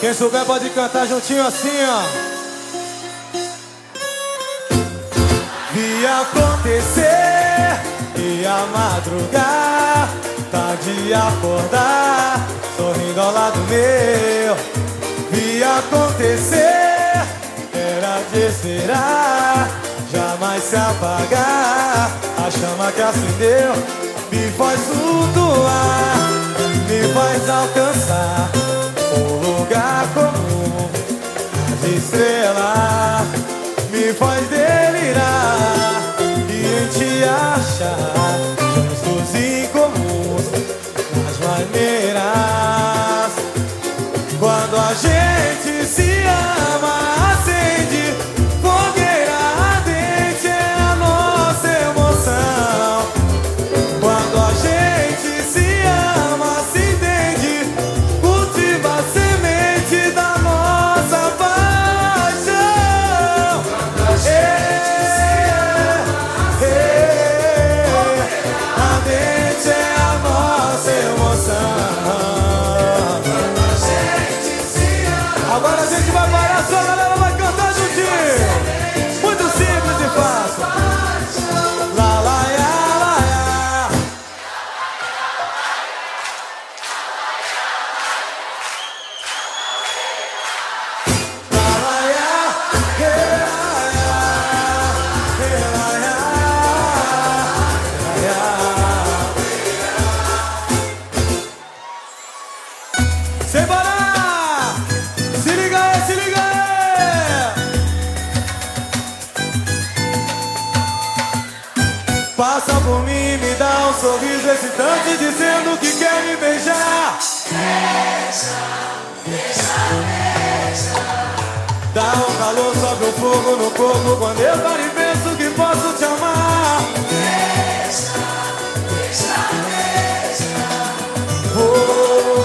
Quem souber pode cantar juntinho assim, ó. Vi acontecer, ia madrugar, tá de acordar, sorrindo ao lado meu. Vi acontecer, era de esperar, jamais se apagar. A chama que acendeu me faz flutuar, me faz alcançar As estrelas me faz delirar e em te achar gestos incomuns nas maneiras. Quando a gente se ama, gente vai parar, só a galera Passa por mim, me dá um sorriso excitante Dizendo que quer me beijar Dá um calor, sobe o fogo no corpo Quando eu paro e penso que posso te amar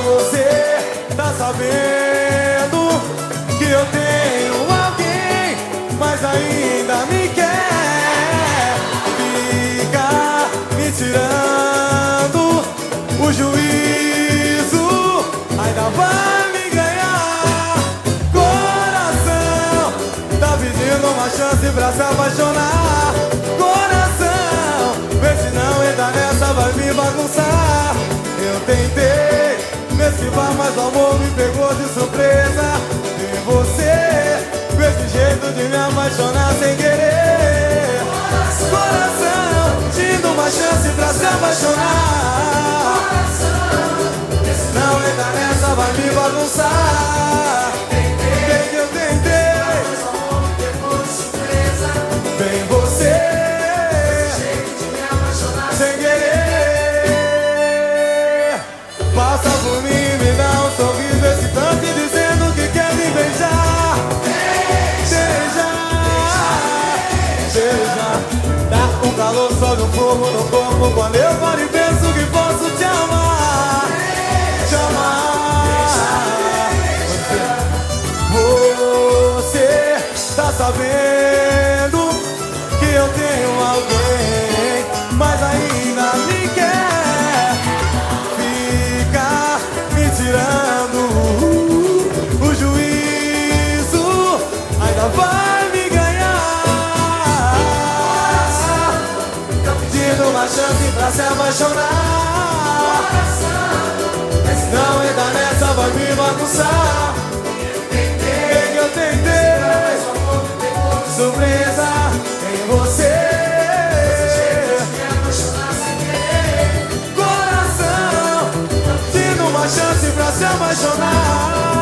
Você tá sabendo que eu tenho alguém, mas ainda me quer. Se apaixonar. Coração, vê se não entra nessa, vai me bagunçar. Eu tentei me esquivar, mas o amor me pegou de surpresa. E você, com esse jeito de me apaixonar sem querer. Coração, te dou uma chance pra se apaixonar. Não entra nessa, vai me bagunçar. Sobe um fogo no corpo Quando eu paro e penso que posso te amar? Te amar. Você tá sabendo que eu tenho alguém, uma chance pra se apaixonar. Não entra nessa, vai me bagunçar. Bem que eu tentei Surpresa em você Coração Te dou uma chance pra se apaixonar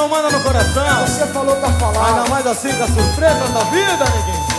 não manda no coração Você falou, tá Ainda falado. mais assim com a surpresa da vida, neguinho.